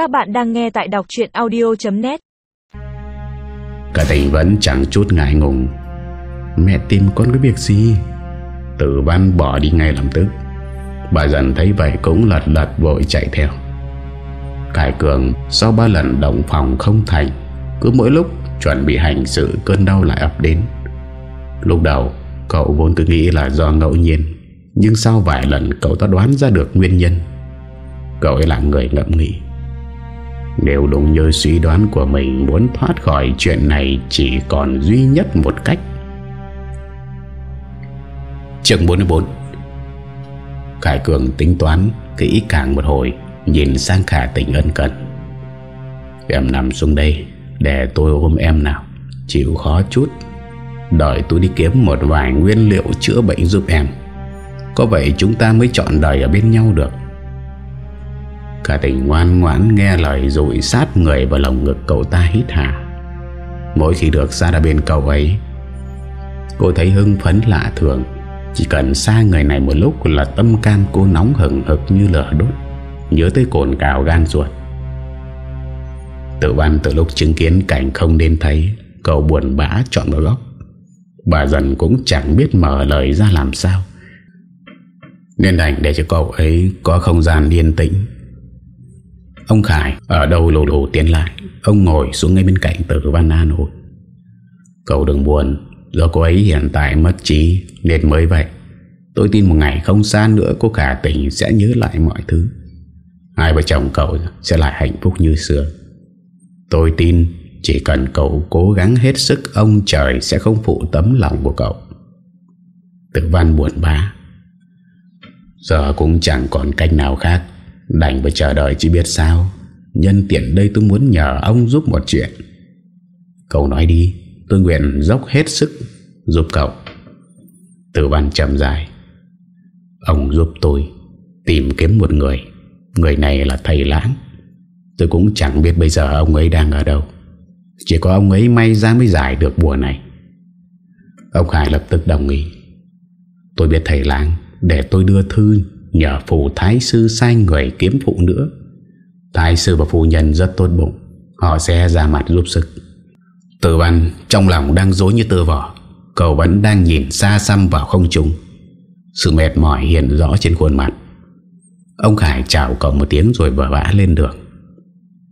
Các bạn đang nghe tại đọc chuyện audio.net Cả tình vẫn chẳng chút ngại ngùng. Mẹ tìm con cái việc gì? Tử văn bỏ đi ngay lập tức. Bà dần thấy vậy cũng lật lật vội chạy theo. Cải cường, sau ba lần động phòng không thành, Cứ mỗi lúc chuẩn bị hành sự cơn đau lại ập đến. Lúc đầu, cậu vốn cứ nghĩ là do ngẫu nhiên, Nhưng sau vài lần cậu ta đoán ra được nguyên nhân. Cậu ấy là người ngậm nghỉ nếu đúng như suy đoán của mình Muốn thoát khỏi chuyện này Chỉ còn duy nhất một cách. Chương 44 Khải Cường tính toán Kỹ càng một hồi, Nhìn sang khả tình ân cần. Em nằm xuống đây, Để tôi ôm em nào, Chịu khó chút. Đợi tôi đi kiếm một vài nguyên liệu chữa bệnh giúp em. Có vậy chúng ta mới chọn đời ở bên nhau được. Cả tình ngoan ngoãn nghe lời rồi sát người vào lòng ngực cậu ta hít hà. Mỗi khi được xa ra bên cậu ấy, Cô thấy hưng phấn lạ thường. Chỉ cần xa người này một lúc là tâm can cô nóng hừng hực như lửa đốt, Nhớ tới cồn cào gan ruột. Tự văn từ lúc chứng kiến cảnh không nên thấy, Cậu buồn bã chọn vào góc. Bà dần cũng chẳng biết mở lời ra làm sao. Nên đành để cho cậu ấy có không gian yên tĩnh Ông Khải ở đâu lù lù tiến lại. Ông ngồi xuống ngay bên cạnh tử văn an hồi Cậu đừng buồn, Do cô ấy hiện tại mất trí, Nên mới vậy. Tôi tin một ngày không xa nữa cô cả tình sẽ nhớ lại mọi thứ. Hai vợ chồng cậu sẽ lại hạnh phúc như xưa. Tôi tin chỉ cần cậu cố gắng hết sức, Ông trời sẽ không phụ tấm lòng của cậu. Tử văn buồn bã. Giờ cũng chẳng còn cách nào khác. Đành phải chờ đợi chỉ biết sao. Nhân tiện đây tôi muốn nhờ ông giúp một chuyện. Cậu nói đi, Tôi nguyện dốc hết sức Giúp cậu. Tử văn chậm dài. Ông giúp tôi Tìm kiếm một người. Người này là thầy lãng. Tôi cũng chẳng biết bây giờ ông ấy đang ở đâu. Chỉ có ông ấy may ra mới giải được bùa này. Ông Khải lập tức đồng ý. Tôi biết thầy lãng Để tôi đưa thư Nhờ phụ thái sư sai người kiếm phụ nữa. Thái sư và phụ nhân rất tốt bụng. Họ sẽ ra mặt giúp sức. Tử văn trong lòng đang dối như tơ vỏ Cậu vẫn đang nhìn xa xăm vào không trung. Sự mệt mỏi hiện rõ trên khuôn mặt. Ông Khải chào cậu một tiếng rồi vỡ vã lên đường.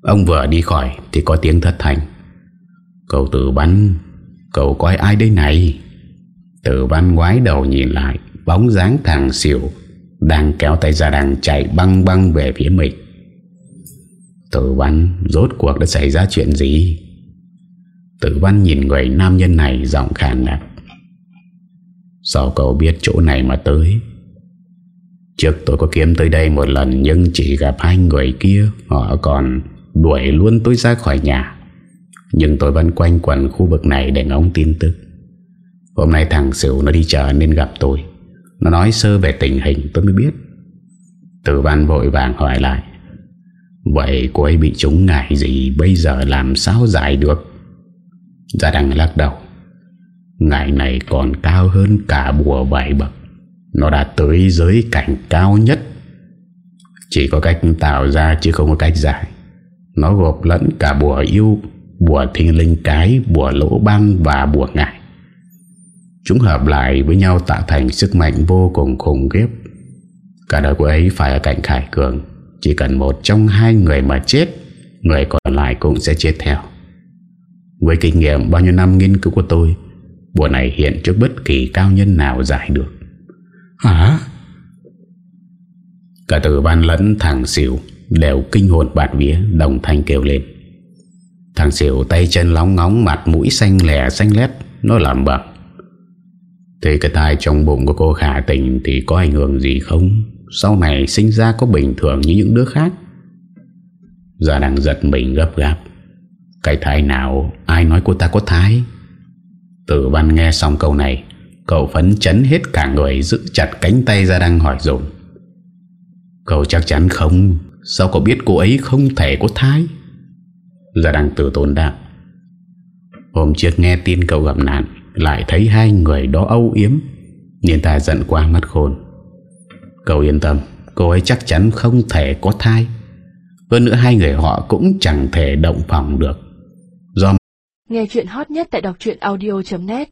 Ông vừa đi khỏi Thì có tiếng thất thành Cậu tử văn, Cậu coi ai đây này? Tử văn ngoái đầu nhìn lại, Bóng dáng thằng xỉu. Đang kéo tay ra đằng chạy băng băng về phía mình. Tử văn, Rốt cuộc đã xảy ra chuyện gì? Tử văn nhìn người nam nhân này, Giọng khàn ngạc. Sao cậu biết chỗ này mà tới? Trước tôi có kiếm tới đây một lần, Nhưng chỉ gặp hai người kia, Họ còn đuổi luôn tôi ra khỏi nhà. Nhưng tôi vẫn quanh quẩn khu vực này Để ngóng tin tức. Hôm nay thằng Sửu nó đi chợ nên gặp tôi. Nó nói sơ về tình hình, tôi mới biết. Tử văn vội vàng hỏi lại. Vậy cô ấy bị trúng ngại gì Bây giờ làm sao giải được? Gia đăng lắc đầu. Ngại này còn cao hơn cả bùa vài bậc. Nó đã tới giới cảnh cao nhất. Chỉ có cách tạo ra chứ không có cách giải. Nó gộp lẫn cả bùa yêu, Bùa thiên linh cái, Bùa lỗ băng và bùa ngại Chúng hợp lại với nhau tạo thành sức mạnh vô cùng khủng khiếp. Cả đời của ấy phải ở cạnh Khải Cường. Chỉ cần một trong hai người mà chết Người còn lại cũng sẽ chết theo. Với kinh nghiệm bao nhiêu năm nghiên cứu của tôi Bùa này hiện trước bất kỳ cao nhân nào giải được. Hả? Cả tử văn lẫn thằng xỉu Đều kinh hồn bạt vía Đồng thanh kêu lên. Thằng xỉu tay chân lóng ngóng Mặt mũi xanh lẻ xanh lét Nó làm bẩm Thế cái thai trong bụng của cô khả tình Thì có ảnh hưởng gì không? Sau này sinh ra có bình thường như những đứa khác? Gia đang giật mình gấp gáp. Cái thai nào? Ai nói cô ta có thai Tử văn nghe xong câu này, Cậu phấn chấn hết cả người, Giữ chặt cánh tay ra đang hỏi dồn. Cậu chắc chắn không? Sao cậu biết cô ấy không thể có thai Gia đang tử tốn đáp. Hôm trước nghe tin cậu gặp nạn lại thấy hai người đó âu yếm, Nên ta giận qua mất khôn. Cậu yên tâm, Cô ấy chắc chắn không thể có thai. Hơn nữa hai người họ cũng chẳng thể động phòng được. Do Nghe chuyện hot nhất tại đọc audio.net